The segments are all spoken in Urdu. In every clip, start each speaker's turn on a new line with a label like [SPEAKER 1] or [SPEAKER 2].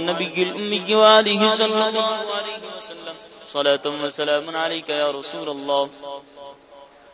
[SPEAKER 1] النبي الأمي وآله صلى الله عليه وسلم. صلاة وسلام عليك يا رسول الله.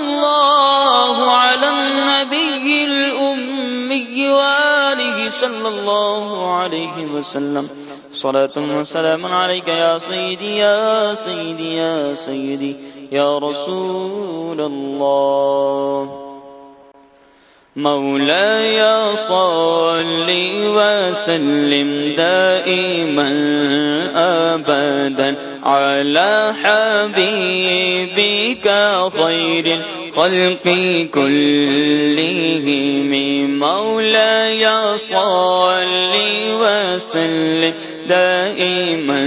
[SPEAKER 1] الله على النبي الأمي وآله صلى الله عليه وسلم صلاة وسلام عليك يا سيدي يا سيدي يا سيدي يا رسول الله مولاي صل وسلم دائما أبدا على حبيبك خير الخلق كلهم. مولاي صل وسلم دائما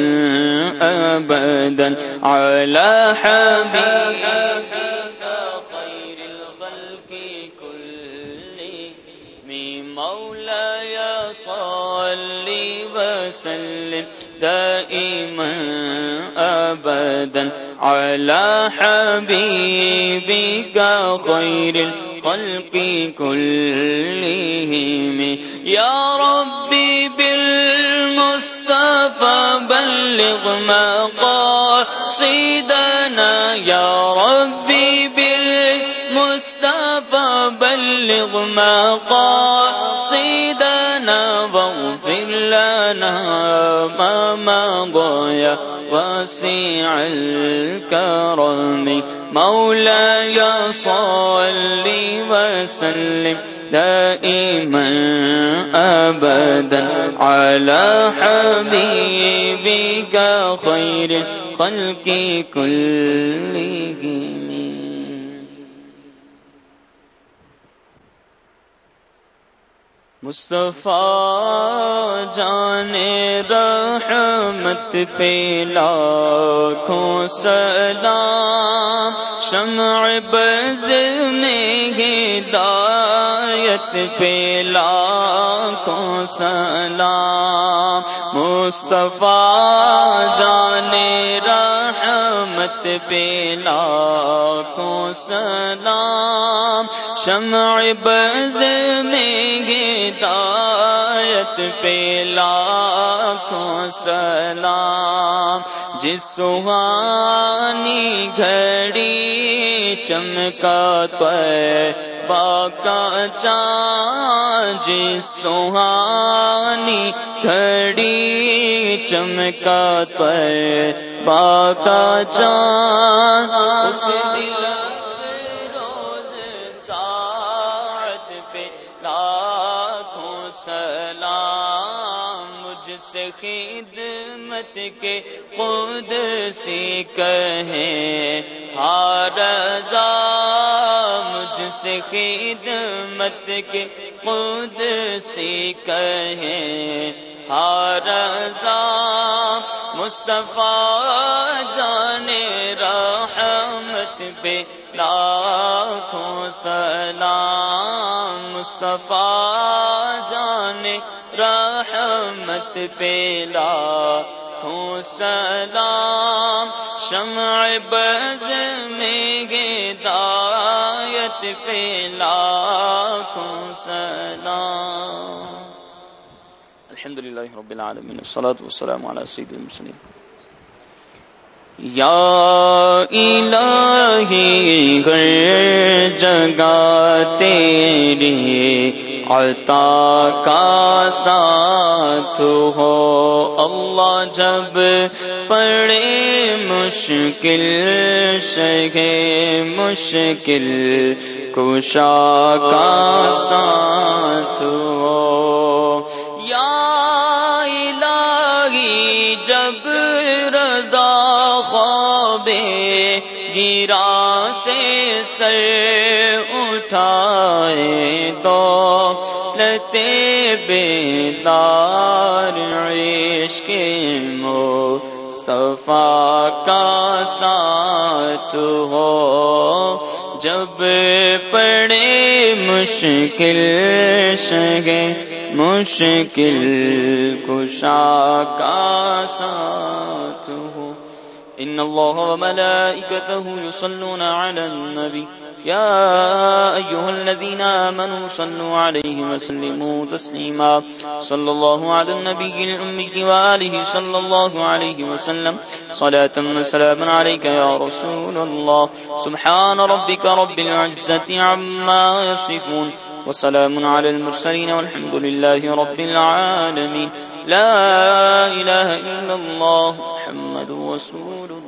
[SPEAKER 1] أبدا على حبيبك وسلم دائما أبدا على حبيبك خير الخلق كلهم. يا ربي بالمصطفى بلغ ما قاصدنا يا ربي بالمصطفى بلغ ما قاصدنا لنا ما مضى واسع الكرم. مولاي صل وسلم دائما أبدا على حبيبك خير الخلق كلهم. مصطفیٰ جان رحمت پہ لاکھوں سلام، شمع بز میں ہدایت پہ لاکھوں سلام۔ مصطفیٰ جان رحمت پہ لاکھوں سلام شمع بز میں ہدایت پہ لاکھوں سلام جس سہانی گھڑی چمکا تو باقا چاند، جس سہانی گھڑی چمکا تو باقا چاند، اس دل سے خدمت کے خود سی کہیں مجھ سے خدمت کے خود سی کہیں ہار مصطفیٰ جانے رحمت پہ لاکھوں سلام مصطفیٰ جانے رحمت پہ لاکھوں سلام شمع بز میں گدایت پہ لاکھوں سلام الحمد للہ رب العالمین الصلاة والسلام على سید المسلم یا الہی گر جگہ تیری عطا کا ساتھ ہو۔ اللہ جب پڑے مشکل شگے مشکل کشا کا ساتھ ہو۔ گیرا سے سر اٹھائے دو لتے بیدار عشق مو صفا کا ساتھ ہو۔ جب پڑے مشکل شگے مشکل کشا کا ساتھ ہو۔ ان الله وملائكته يصلون على النبي. يا ايها الذين امنوا صلوا عليه وسلموا تسليما. صلى الله على النبي الامي واله صلى الله عليه وسلم. صلاه وسلام عليك يا رسول الله. سبحان ربك رب العزه عما يصفون. وسلام على المرسلين والحمد لله رب العالمين. لا إله إلا الله. محمد رسول